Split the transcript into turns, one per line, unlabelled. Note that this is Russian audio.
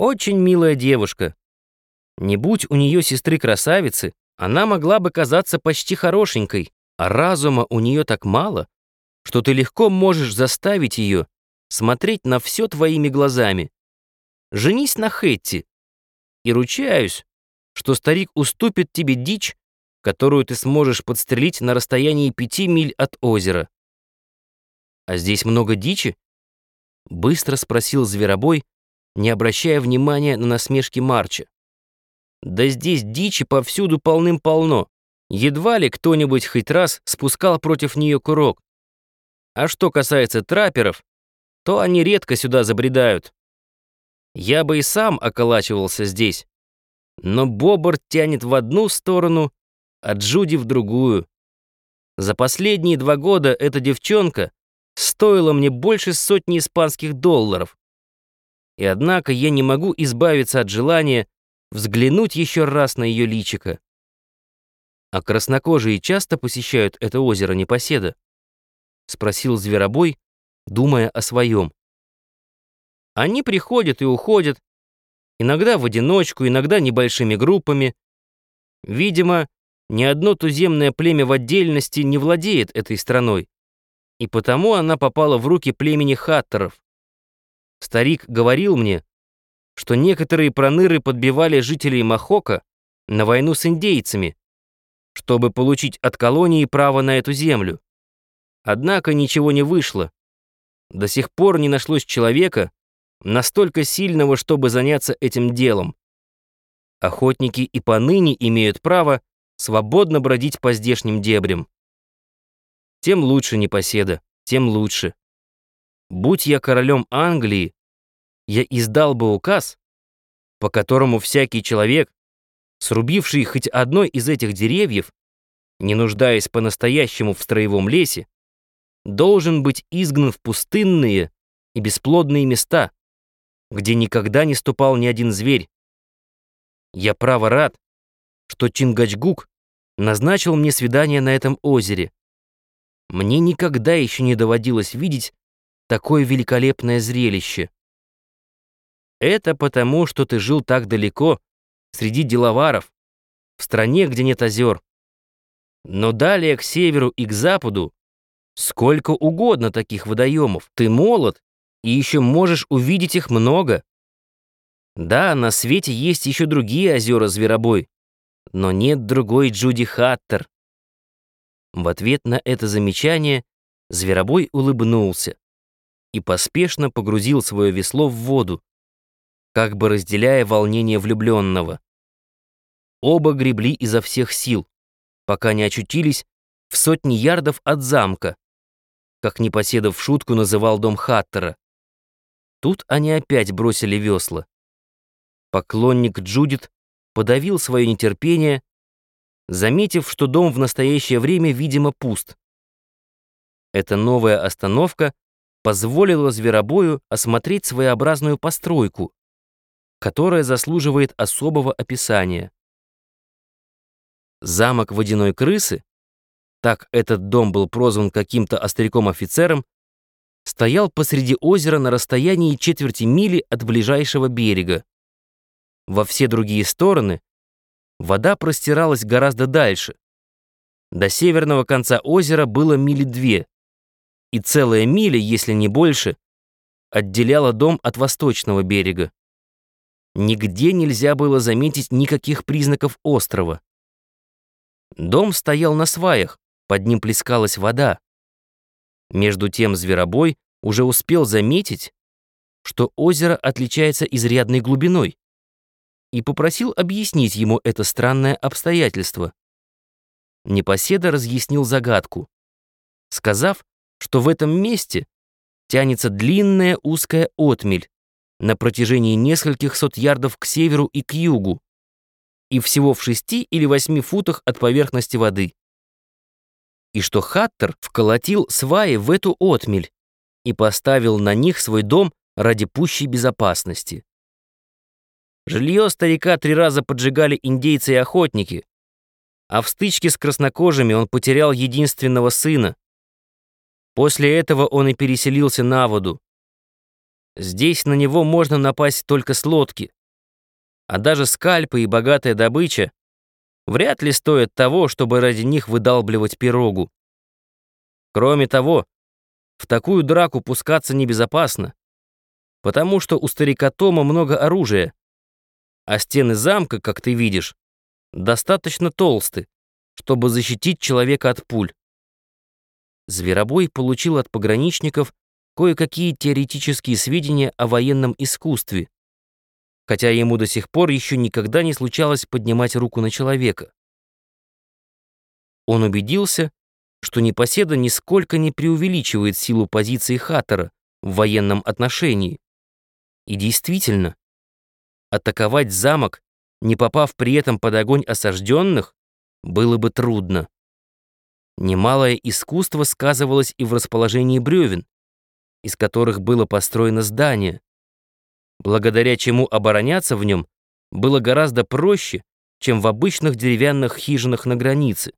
Очень милая девушка. Не будь у нее сестры-красавицы, она могла бы казаться почти хорошенькой, а разума у нее так мало, что ты легко можешь заставить ее смотреть на все твоими глазами. Женись на Хетти, и ручаюсь, что старик уступит тебе дичь, которую ты сможешь подстрелить на расстоянии пяти миль от озера. А здесь много дичи? Быстро спросил зверобой, не обращая внимания на насмешки Марча. Да здесь дичи повсюду полным-полно. Едва ли кто-нибудь хоть раз спускал против нее курок. А что касается трапперов, то они редко сюда забредают. Я бы и сам околачивался здесь. Но Бобр тянет в одну сторону, а Джуди в другую. За последние два года эта девчонка стоила мне больше сотни испанских долларов. И однако я не могу избавиться от желания взглянуть еще раз на ее личико. А краснокожие часто посещают это озеро Непоседа? Спросил Зверобой, думая о своем. Они приходят и уходят, иногда в одиночку, иногда небольшими группами. Видимо, ни одно туземное племя в отдельности не владеет этой страной, и потому она попала в руки племени хаттеров. Старик говорил мне, что некоторые проныры подбивали жителей Махока на войну с индейцами, чтобы получить от колонии право на эту землю. Однако ничего не вышло. До сих пор не нашлось человека, настолько сильного, чтобы заняться этим делом. Охотники и поныне имеют право свободно бродить по здешним дебрям. Тем лучше непоседа, тем лучше. Будь я королем Англии, я издал бы указ, по которому всякий человек, срубивший хоть одной из этих деревьев, не нуждаясь по-настоящему в строевом лесе, должен быть изгнан в пустынные и бесплодные места, где никогда не ступал ни один зверь. Я право рад, что Чингачгук назначил мне свидание на этом озере. Мне никогда еще не доводилось видеть такое великолепное зрелище. Это потому, что ты жил так далеко, среди деловаров, в стране, где нет озер. Но далее к северу и к западу сколько угодно таких водоемов. Ты молод и еще можешь увидеть их много. Да, на свете есть еще другие озера Зверобой, но нет другой Джуди Хаттер. В ответ на это замечание Зверобой улыбнулся и поспешно погрузил свое весло в воду, как бы разделяя волнение влюбленного. Оба гребли изо всех сил, пока не очутились в сотни ярдов от замка, как непоседа в шутку называл дом Хаттера. Тут они опять бросили весла. Поклонник Джудит подавил свое нетерпение, заметив, что дом в настоящее время, видимо, пуст. Эта новая остановка позволила зверобою осмотреть своеобразную постройку, которая заслуживает особого описания. Замок водяной крысы, так этот дом был прозван каким-то остряком-офицером, стоял посреди озера на расстоянии четверти мили от ближайшего берега. Во все другие стороны вода простиралась гораздо дальше. До северного конца озера было мили две, и целая миля, если не больше, отделяла дом от восточного берега. Нигде нельзя было заметить никаких признаков острова. Дом стоял на сваях, под ним плескалась вода. Между тем зверобой уже успел заметить, что озеро отличается изрядной глубиной и попросил объяснить ему это странное обстоятельство. Непоседа разъяснил загадку, сказав, что в этом месте тянется длинная узкая отмель на протяжении нескольких сот ярдов к северу и к югу, и всего в шести или восьми футах от поверхности воды. И что Хаттер вколотил сваи в эту отмель и поставил на них свой дом ради пущей безопасности. Жилье старика три раза поджигали индейцы и охотники, а в стычке с краснокожими он потерял единственного сына. После этого он и переселился на воду. Здесь на него можно напасть только с лодки. А даже скальпы и богатая добыча вряд ли стоят того, чтобы ради них выдалбливать пирогу. Кроме того, в такую драку пускаться небезопасно, потому что у старика Тома много оружия, а стены замка, как ты видишь, достаточно толсты, чтобы защитить человека от пуль. Зверобой получил от пограничников кое-какие теоретические сведения о военном искусстве, хотя ему до сих пор еще никогда не случалось поднимать руку на человека. Он убедился, что непоседа нисколько не преувеличивает силу позиции Хаттера в военном отношении. И действительно, атаковать замок, не попав при этом под огонь осажденных, было бы трудно. Немалое искусство сказывалось и в расположении бревен, из которых было построено здание, благодаря чему обороняться в нем было гораздо проще, чем в обычных деревянных хижинах на границе.